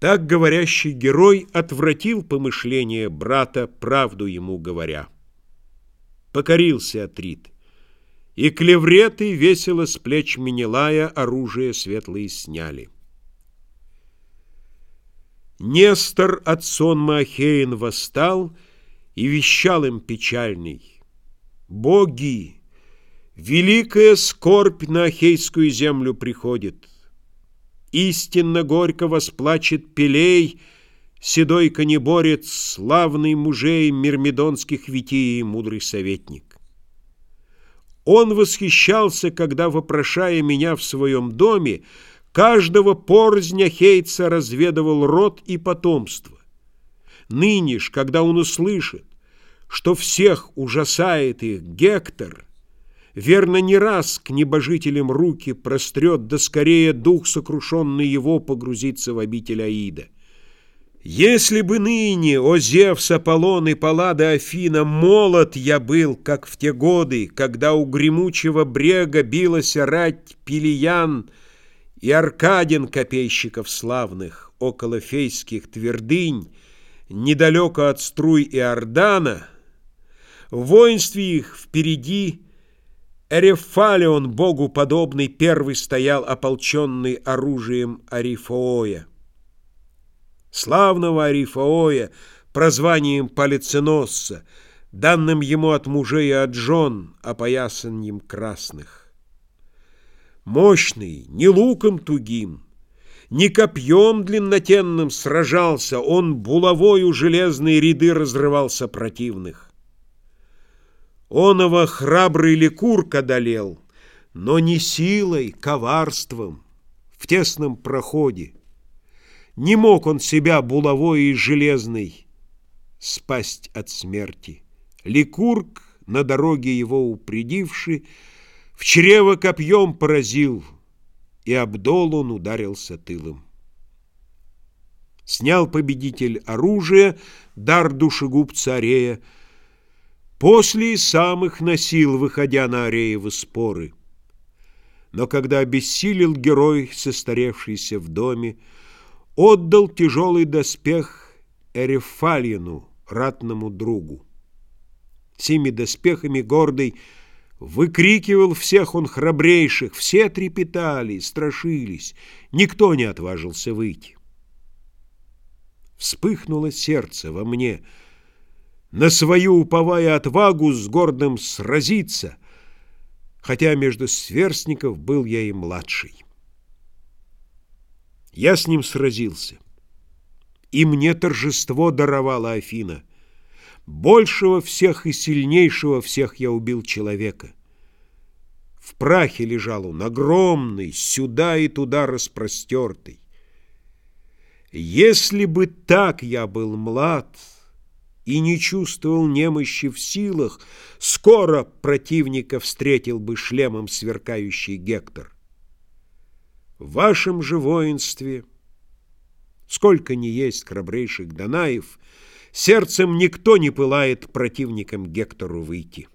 Так говорящий герой отвратил помышление брата, правду ему говоря. Покорился Атрит, и клевреты весело с плеч Менелая оружие светлые сняли. Нестор от сонма Ахеин восстал и вещал им печальный. Боги, великая скорбь на Ахейскую землю приходит. Истинно горько восплачет Пелей, Седой конеборец, славный мужей Мирмидонских витий мудрый советник. Он восхищался, когда, вопрошая меня в своем доме, Каждого порзня хейца разведывал род и потомство. Ныне когда он услышит, что всех ужасает их Гектор, Верно, не раз к небожителям руки прострет, да скорее дух сокрушенный его погрузится в обитель Аида. Если бы ныне, о Зевс, Аполлон и Паллада Афина, молод я был, как в те годы, когда у гремучего брега билась рать Пилиян и Аркадин копейщиков славных, около фейских твердынь, недалеко от струй Иордана, в воинстве их впереди Эрефалион, богу подобный, первый стоял ополченный оружием Арифооя. Славного Арифооя, прозванием Полиценосца, данным ему от мужей и от жен, опоясаньем красных. Мощный, не луком тугим, не копьем длиннотенным сражался, он булавою железные ряды разрывался противных. Оного храбрый Ликург одолел, но не силой, коварством, в тесном проходе. Не мог он себя булавой и железной спасть от смерти. Ликург, на дороге его упредивший, в чрево копьем поразил, и обдол он ударился тылом. Снял победитель оружие, дар душегубца Арея, После и сам носил, выходя на Ареевы споры. Но когда обессилел герой, состаревшийся в доме, отдал тяжелый доспех Эрефалину, ратному другу. Сими доспехами гордый выкрикивал всех он храбрейших, все трепетали, страшились, никто не отважился выйти. Вспыхнуло сердце во мне — на свою уповая отвагу с гордым сразиться, хотя между сверстников был я и младший. Я с ним сразился, и мне торжество даровала Афина. Большего всех и сильнейшего всех я убил человека. В прахе лежал он, огромный, сюда и туда распростертый. Если бы так я был млад и не чувствовал немощи в силах, скоро противника встретил бы шлемом сверкающий Гектор. В вашем же воинстве, сколько ни есть храбрейших Данаев, сердцем никто не пылает противником Гектору выйти.